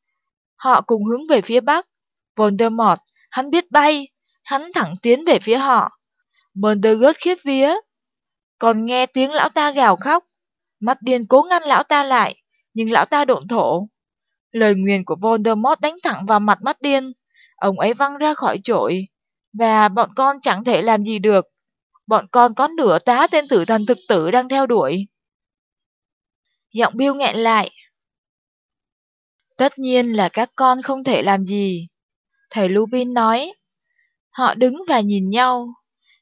Họ cùng hướng về phía bắc. Voldemort, hắn biết bay, hắn thẳng tiến về phía họ. Mondergut khiếp vía. Còn nghe tiếng lão ta gào khóc. Mắt điên cố ngăn lão ta lại, nhưng lão ta độn thổ. Lời nguyền của Voldemort đánh thẳng vào mặt mắt điên. Ông ấy văng ra khỏi chổi. Và bọn con chẳng thể làm gì được. Bọn con có nửa tá tên tử thần thực tử đang theo đuổi. Giọng Bill nghẹn lại. Tất nhiên là các con không thể làm gì. Thầy Lupin nói. Họ đứng và nhìn nhau.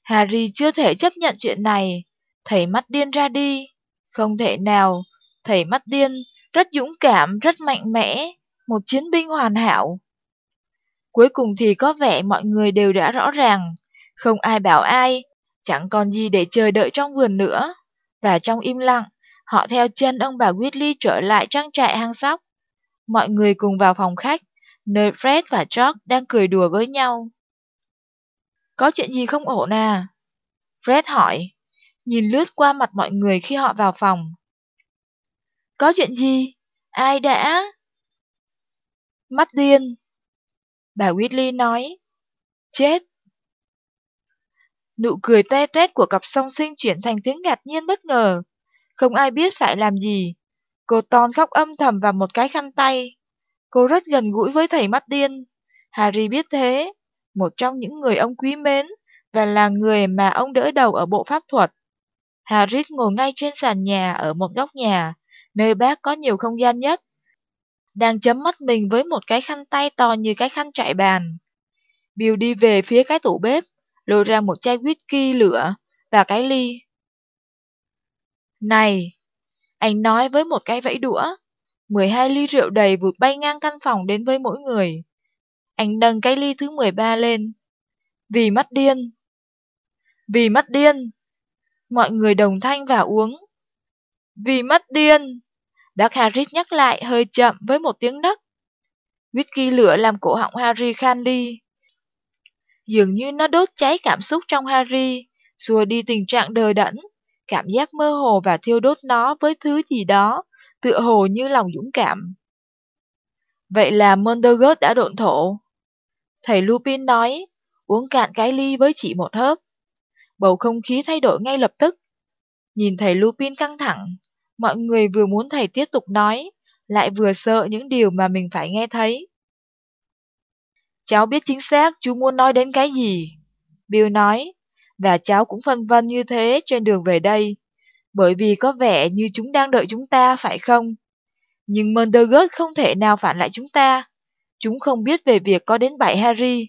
Harry chưa thể chấp nhận chuyện này. Thầy mắt điên ra đi. Không thể nào. Thầy mắt điên, rất dũng cảm, rất mạnh mẽ. Một chiến binh hoàn hảo. Cuối cùng thì có vẻ mọi người đều đã rõ ràng. Không ai bảo ai. Chẳng còn gì để chờ đợi trong vườn nữa. Và trong im lặng, Họ theo chân ông bà Whitley trở lại trang trại hang sóc. Mọi người cùng vào phòng khách, nơi Fred và George đang cười đùa với nhau. Có chuyện gì không ổn à? Fred hỏi, nhìn lướt qua mặt mọi người khi họ vào phòng. Có chuyện gì? Ai đã? Mắt điên. Bà Whitley nói, chết. Nụ cười toe toét của cặp song sinh chuyển thành tiếng ngạc nhiên bất ngờ. Không ai biết phải làm gì. Cô Ton khóc âm thầm vào một cái khăn tay. Cô rất gần gũi với thầy mắt điên. Harry biết thế. Một trong những người ông quý mến và là người mà ông đỡ đầu ở bộ pháp thuật. Harry ngồi ngay trên sàn nhà ở một góc nhà, nơi bác có nhiều không gian nhất. Đang chấm mắt mình với một cái khăn tay to như cái khăn trại bàn. Bill đi về phía cái tủ bếp, lôi ra một chai whisky lửa và cái ly. Này! Anh nói với một cái vẫy đũa. 12 ly rượu đầy vụt bay ngang căn phòng đến với mỗi người. Anh nâng cái ly thứ 13 lên. Vì mắt điên. Vì mắt điên. Mọi người đồng thanh và uống. Vì mắt điên. Đắc Harris nhắc lại hơi chậm với một tiếng nấc. Whisky lửa làm cổ họng Harry khan đi. Dường như nó đốt cháy cảm xúc trong Harry, xua đi tình trạng đờ đẫn cảm giác mơ hồ và thiêu đốt nó với thứ gì đó, tựa hồ như lòng dũng cảm. Vậy là Mondergut đã độn thổ. Thầy Lupin nói, uống cạn cái ly với chỉ một hớp. Bầu không khí thay đổi ngay lập tức. Nhìn thầy Lupin căng thẳng, mọi người vừa muốn thầy tiếp tục nói, lại vừa sợ những điều mà mình phải nghe thấy. Cháu biết chính xác chú muốn nói đến cái gì. Bill nói, và cháu cũng phân vân như thế trên đường về đây, bởi vì có vẻ như chúng đang đợi chúng ta, phải không? Nhưng Mondergut không thể nào phản lại chúng ta. Chúng không biết về việc có đến bảy Harry.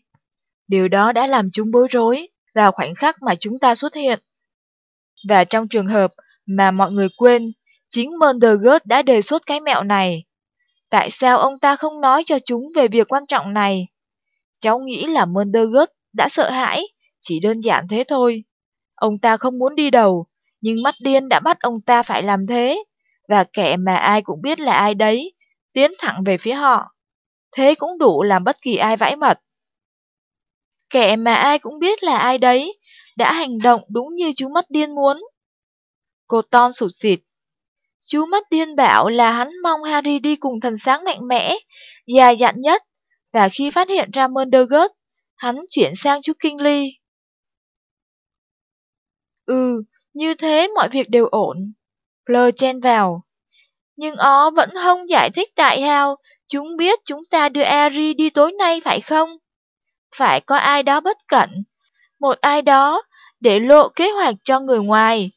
Điều đó đã làm chúng bối rối vào khoảnh khắc mà chúng ta xuất hiện. Và trong trường hợp mà mọi người quên, chính Mondergut đã đề xuất cái mẹo này. Tại sao ông ta không nói cho chúng về việc quan trọng này? Cháu nghĩ là Mondergut đã sợ hãi, chỉ đơn giản thế thôi. Ông ta không muốn đi đầu, nhưng mắt điên đã bắt ông ta phải làm thế, và kẻ mà ai cũng biết là ai đấy, tiến thẳng về phía họ. Thế cũng đủ làm bất kỳ ai vãi mật. Kẻ mà ai cũng biết là ai đấy, đã hành động đúng như chú mắt điên muốn. Cô Ton sụt xịt. Chú mắt điên bảo là hắn mong Harry đi cùng thần sáng mạnh mẽ, già dặn nhất, và khi phát hiện ra Mondergut, hắn chuyển sang chú ly. Ừ, như thế mọi việc đều ổn. Fleur chen vào. Nhưng ó vẫn không giải thích tại sao chúng biết chúng ta đưa Ari đi tối nay phải không? Phải có ai đó bất cẩn, một ai đó để lộ kế hoạch cho người ngoài.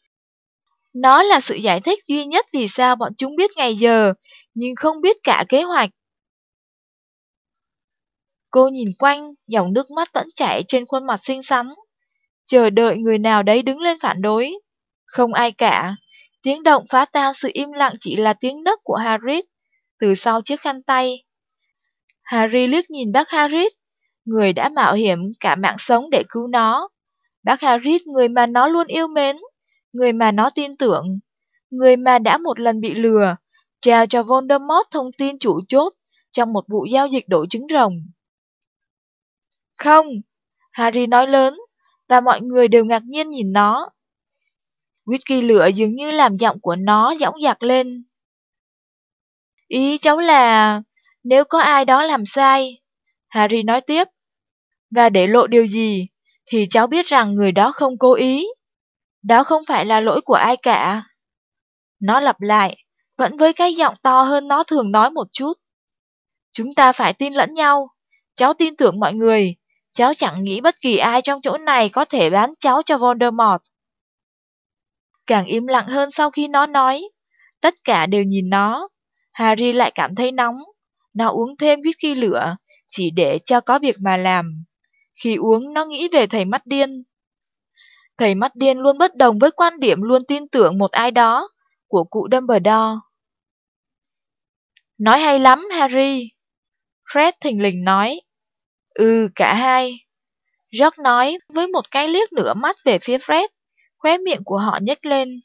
Nó là sự giải thích duy nhất vì sao bọn chúng biết ngày giờ, nhưng không biết cả kế hoạch. Cô nhìn quanh, dòng nước mắt vẫn chảy trên khuôn mặt xinh xắn. Chờ đợi người nào đấy đứng lên phản đối. Không ai cả. Tiếng động phá tan sự im lặng chỉ là tiếng nấc của Harry từ sau chiếc khăn tay. Harry liếc nhìn bác Harry, người đã mạo hiểm cả mạng sống để cứu nó. Bác Harry, người mà nó luôn yêu mến, người mà nó tin tưởng, người mà đã một lần bị lừa, trao cho Voldemort thông tin chủ chốt trong một vụ giao dịch đổi trứng rồng. Không, Harry nói lớn, và mọi người đều ngạc nhiên nhìn nó. Whisky lửa dường như làm giọng của nó dõng dạc lên. Ý cháu là, nếu có ai đó làm sai, Harry nói tiếp, và để lộ điều gì, thì cháu biết rằng người đó không cố ý. Đó không phải là lỗi của ai cả. Nó lặp lại, vẫn với cái giọng to hơn nó thường nói một chút. Chúng ta phải tin lẫn nhau. Cháu tin tưởng mọi người. Cháu chẳng nghĩ bất kỳ ai trong chỗ này có thể bán cháu cho Voldemort. Càng im lặng hơn sau khi nó nói. Tất cả đều nhìn nó. Harry lại cảm thấy nóng. Nó uống thêm whisky lửa, chỉ để cho có việc mà làm. Khi uống, nó nghĩ về thầy mắt điên. Thầy mắt điên luôn bất đồng với quan điểm luôn tin tưởng một ai đó của cụ Dumbledore. Nói hay lắm, Harry. Fred thình lình nói. Ừ, cả hai. George nói với một cái liếc nửa mắt về phía Fred, khóe miệng của họ nhếch lên.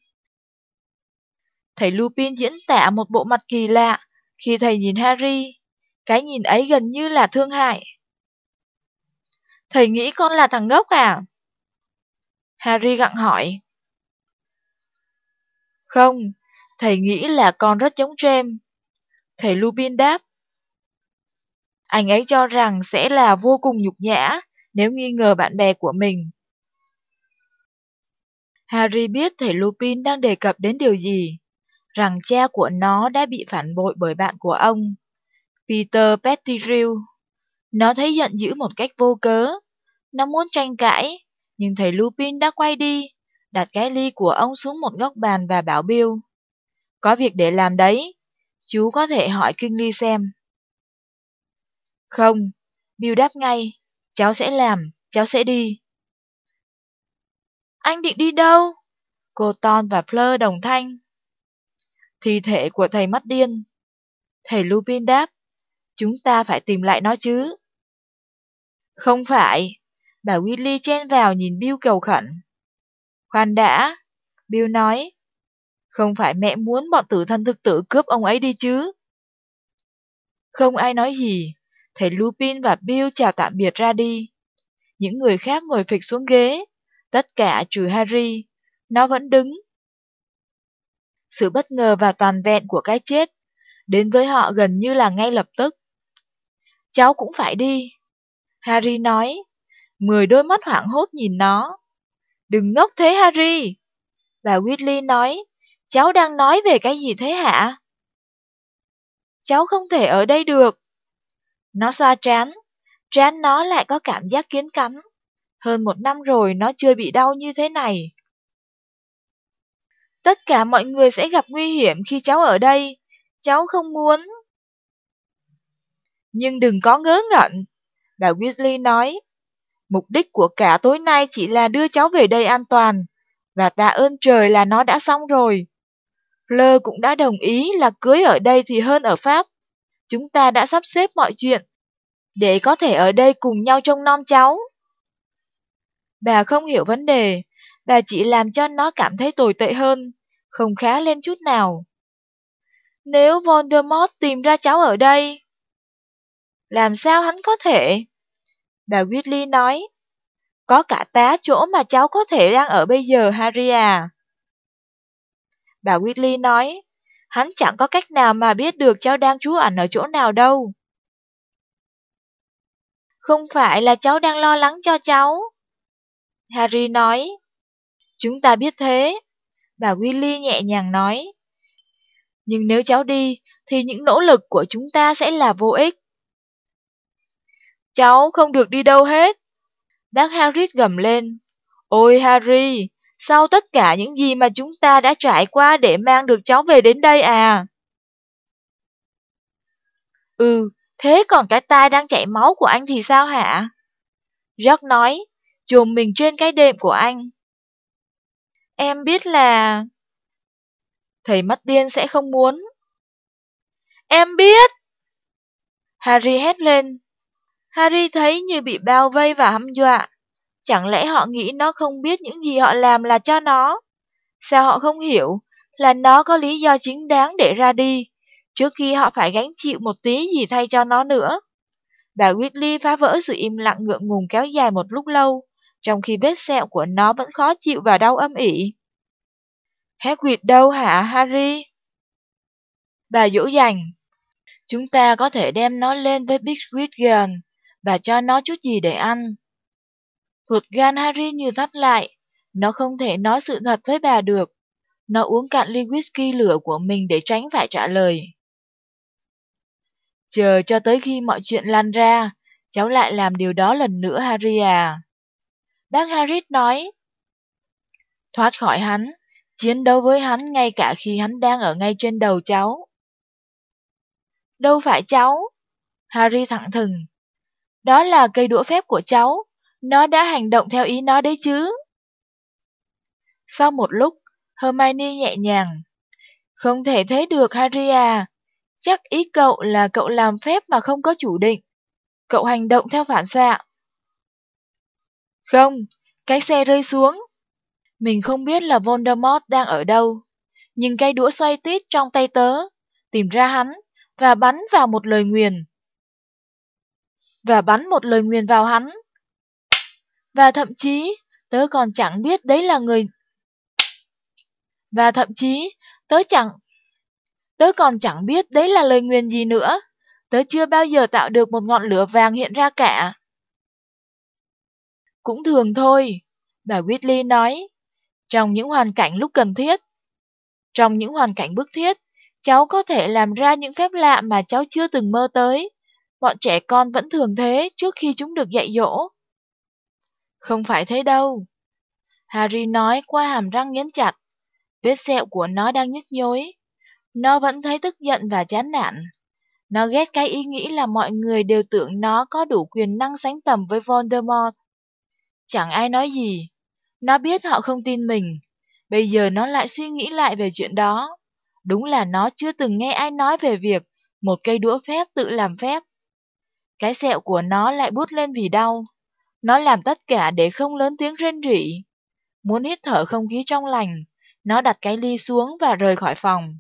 Thầy Lupin diễn tả một bộ mặt kỳ lạ khi thầy nhìn Harry. Cái nhìn ấy gần như là thương hại. Thầy nghĩ con là thằng ngốc à? Harry gặng hỏi. Không, thầy nghĩ là con rất giống James. Thầy Lupin đáp. Anh ấy cho rằng sẽ là vô cùng nhục nhã nếu nghi ngờ bạn bè của mình. Harry biết thầy Lupin đang đề cập đến điều gì, rằng cha của nó đã bị phản bội bởi bạn của ông, Peter Pettigrew. Nó thấy giận dữ một cách vô cớ. Nó muốn tranh cãi, nhưng thầy Lupin đã quay đi, đặt cái ly của ông xuống một góc bàn và bảo Bill. Có việc để làm đấy, chú có thể hỏi Kinh Ly xem. Không, Bill đáp ngay, cháu sẽ làm, cháu sẽ đi. Anh định đi đâu? Cô Ton và Fleur đồng thanh. Thi thể của thầy mắt điên. Thầy Lupin đáp, chúng ta phải tìm lại nó chứ. Không phải, bà Willy chen vào nhìn Bill cầu khẩn. Khoan đã, Bill nói. Không phải mẹ muốn bọn tử thân thực tử cướp ông ấy đi chứ. Không ai nói gì, thầy Lupin và Bill chào tạm biệt ra đi. Những người khác ngồi phịch xuống ghế, tất cả trừ Harry, nó vẫn đứng. Sự bất ngờ và toàn vẹn của cái chết đến với họ gần như là ngay lập tức. Cháu cũng phải đi, Harry nói. Mười đôi mắt hoảng hốt nhìn nó. Đừng ngốc thế Harry! Bà Weasley nói, cháu đang nói về cái gì thế hả? Cháu không thể ở đây được. Nó xoa trán, trán nó lại có cảm giác kiến cắn. Hơn một năm rồi nó chưa bị đau như thế này. Tất cả mọi người sẽ gặp nguy hiểm khi cháu ở đây. Cháu không muốn. Nhưng đừng có ngớ ngẩn. Bà Weasley nói. Mục đích của cả tối nay chỉ là đưa cháu về đây an toàn. Và tạ ơn trời là nó đã xong rồi. Fleur cũng đã đồng ý là cưới ở đây thì hơn ở Pháp. Chúng ta đã sắp xếp mọi chuyện để có thể ở đây cùng nhau trông nom cháu. Bà không hiểu vấn đề, bà chỉ làm cho nó cảm thấy tồi tệ hơn, không khá lên chút nào. Nếu Voldemort tìm ra cháu ở đây, làm sao hắn có thể? Bà Weasley nói, có cả tá chỗ mà cháu có thể đang ở bây giờ Harry à. Bà Weasley nói, hắn chẳng có cách nào mà biết được cháu đang trú ẩn ở chỗ nào đâu. Không phải là cháu đang lo lắng cho cháu. Harry nói. Chúng ta biết thế. Bà Willy nhẹ nhàng nói. Nhưng nếu cháu đi, thì những nỗ lực của chúng ta sẽ là vô ích. Cháu không được đi đâu hết. Bác Harry gầm lên. Ôi Harry, sau tất cả những gì mà chúng ta đã trải qua để mang được cháu về đến đây à? Ừ, thế còn cái tai đang chảy máu của anh thì sao hả? Jack nói, chùm mình trên cái đệm của anh. Em biết là... Thầy mắt điên sẽ không muốn. Em biết! Harry hét lên. Harry thấy như bị bao vây và hăm dọa. Chẳng lẽ họ nghĩ nó không biết những gì họ làm là cho nó? Sao họ không hiểu là nó có lý do chính đáng để ra đi, trước khi họ phải gánh chịu một tí gì thay cho nó nữa? Bà Whitley phá vỡ sự im lặng ngượng ngùng kéo dài một lúc lâu, trong khi vết sẹo của nó vẫn khó chịu và đau âm ỉ. Hagrid đâu hả Harry? Bà dỗ dành. Chúng ta có thể đem nó lên với Big Wiggan và cho nó chút gì để ăn. Ruột gan Harry như thắt lại. Nó không thể nói sự thật với bà được. Nó uống cạn ly whisky lửa của mình để tránh phải trả lời. Chờ cho tới khi mọi chuyện lan ra, cháu lại làm điều đó lần nữa Harry à. Bác Harry nói. Thoát khỏi hắn, chiến đấu với hắn ngay cả khi hắn đang ở ngay trên đầu cháu. Đâu phải cháu? Harry thẳng thừng. Đó là cây đũa phép của cháu, nó đã hành động theo ý nó đấy chứ. Sau một lúc, Hermione nhẹ nhàng. Không thể thế được Harry à. Chắc ý cậu là cậu làm phép mà không có chủ định. Cậu hành động theo phản xạ. Không, cái xe rơi xuống. Mình không biết là Voldemort đang ở đâu. Nhưng cây đũa xoay tít trong tay tớ, tìm ra hắn, và bắn vào một lời nguyền. Và bắn một lời nguyền vào hắn. Và thậm chí, tớ còn chẳng biết đấy là người... Và thậm chí, tớ chẳng... Tớ còn chẳng biết đấy là lời nguyền gì nữa. Tớ chưa bao giờ tạo được một ngọn lửa vàng hiện ra cả. Cũng thường thôi, bà Whitley nói. Trong những hoàn cảnh lúc cần thiết. Trong những hoàn cảnh bức thiết, cháu có thể làm ra những phép lạ mà cháu chưa từng mơ tới. Bọn trẻ con vẫn thường thế trước khi chúng được dạy dỗ. Không phải thế đâu. Harry nói qua hàm răng nghiến chặt. Vết sẹo của nó đang nhức nhối. Nó vẫn thấy tức giận và chán nản. Nó ghét cái ý nghĩ là mọi người đều tưởng nó có đủ quyền năng sánh tầm với Voldemort. Chẳng ai nói gì. Nó biết họ không tin mình. Bây giờ nó lại suy nghĩ lại về chuyện đó. Đúng là nó chưa từng nghe ai nói về việc một cây đũa phép tự làm phép. Cái sẹo của nó lại bút lên vì đau. Nó làm tất cả để không lớn tiếng rên rỉ. Muốn hít thở không khí trong lành, nó đặt cái ly xuống và rời khỏi phòng.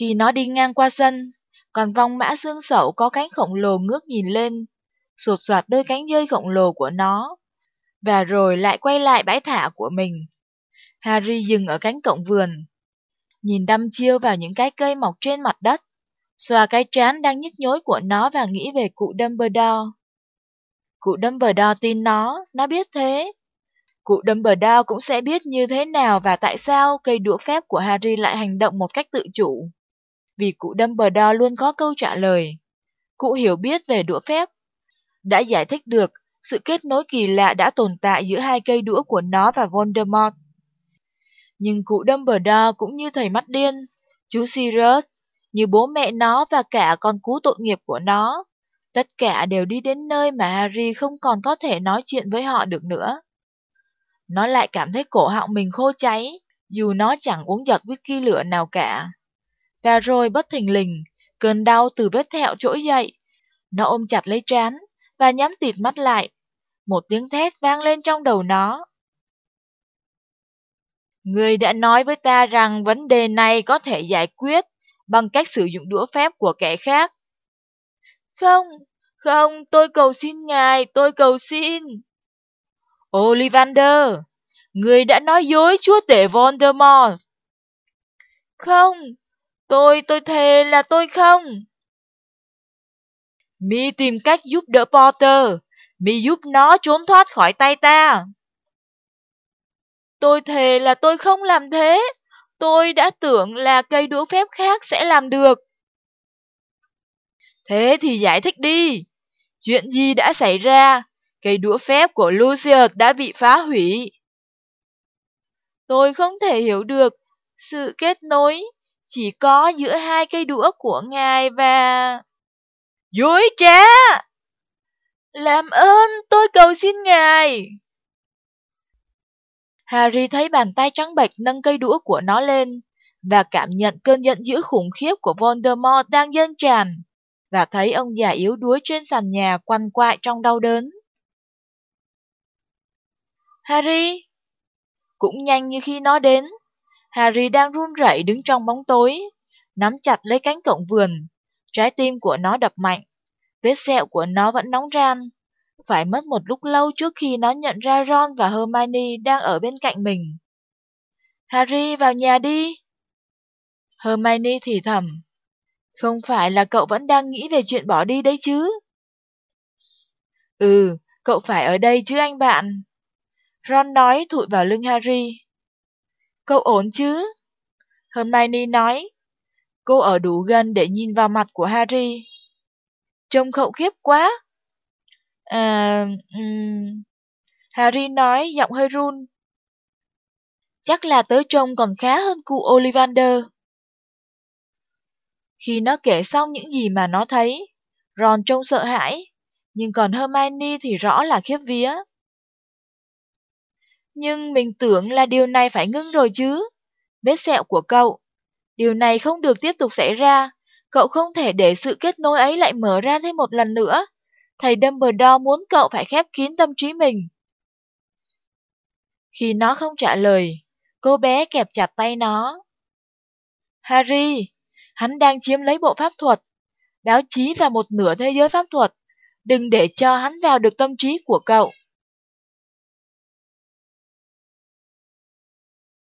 Khi nó đi ngang qua sân, còn vong mã xương sẩu có cánh khổng lồ ngước nhìn lên, sột soạt đôi cánh dơi khổng lồ của nó, và rồi lại quay lại bãi thả của mình. Harry dừng ở cánh cổng vườn, nhìn đăm chiêu vào những cái cây mọc trên mặt đất, xoa cái trán đang nhức nhối của nó và nghĩ về cụ Dumbledore. Cụ Dumbledore tin nó, nó biết thế. Cụ Dumbledore cũng sẽ biết như thế nào và tại sao cây đũa phép của Harry lại hành động một cách tự chủ. Vì cụ Dumbledore luôn có câu trả lời. Cụ hiểu biết về đũa phép. Đã giải thích được sự kết nối kỳ lạ đã tồn tại giữa hai cây đũa của nó và Voldemort. Nhưng cụ Dumbledore cũng như thầy mắt điên, chú Sirius, như bố mẹ nó và cả con cú tội nghiệp của nó. Tất cả đều đi đến nơi mà Harry không còn có thể nói chuyện với họ được nữa. Nó lại cảm thấy cổ họng mình khô cháy, dù nó chẳng uống giọt whisky lửa nào cả. Và rồi bất thình lình, cơn đau từ vết thẹo trỗi dậy. Nó ôm chặt lấy trán và nhắm tịt mắt lại. Một tiếng thét vang lên trong đầu nó. Người đã nói với ta rằng vấn đề này có thể giải quyết bằng cách sử dụng đũa phép của kẻ khác. Không, không, tôi cầu xin ngài, tôi cầu xin. Ollivander, người đã nói dối chúa tể Voldemort. Không, tôi, tôi thề là tôi không. Mi tìm cách giúp đỡ Potter, Mi giúp nó trốn thoát khỏi tay ta. Tôi thề là tôi không làm thế. Tôi đã tưởng là cây đũa phép khác sẽ làm được. Thế thì giải thích đi. Chuyện gì đã xảy ra? Cây đũa phép của Lucius đã bị phá hủy. Tôi không thể hiểu được sự kết nối chỉ có giữa hai cây đũa của ngài và... Dối trá! Làm ơn, tôi cầu xin ngài. Harry thấy bàn tay trắng bệch nâng cây đũa của nó lên và cảm nhận cơn giận dữ khủng khiếp của Voldemort đang dâng tràn và thấy ông già yếu đuối trên sàn nhà quằn quại trong đau đớn. Harry! Cũng nhanh như khi nó đến, Harry đang run rẩy đứng trong bóng tối, nắm chặt lấy cánh cổng vườn. Trái tim của nó đập mạnh, vết sẹo của nó vẫn nóng ran. Phải mất một lúc lâu trước khi nó nhận ra Ron và Hermione đang ở bên cạnh mình. Harry vào nhà đi! Hermione thì thầm. Không phải là cậu vẫn đang nghĩ về chuyện bỏ đi đấy chứ? Ừ, cậu phải ở đây chứ anh bạn. Ron nói thụi vào lưng Harry. Cậu ổn chứ? Hermione nói. Cô ở đủ gần để nhìn vào mặt của Harry. Trông cậu khiếp quá. À... Um... Harry nói giọng hơi run. Chắc là tới trông còn khá hơn cụ Ollivander. Khi nó kể xong những gì mà nó thấy, Ron trông sợ hãi, nhưng còn Hermione thì rõ là khiếp vía. Nhưng mình tưởng là điều này phải ngưng rồi chứ. Vết sẹo của cậu. Điều này không được tiếp tục xảy ra. Cậu không thể để sự kết nối ấy lại mở ra thêm một lần nữa. Thầy Dumbledore muốn cậu phải khép kín tâm trí mình. Khi nó không trả lời, cô bé kẹp chặt tay nó. Harry, hắn đang chiếm lấy bộ pháp thuật, báo chí và một nửa thế giới pháp thuật. Đừng để cho hắn vào được tâm trí của cậu.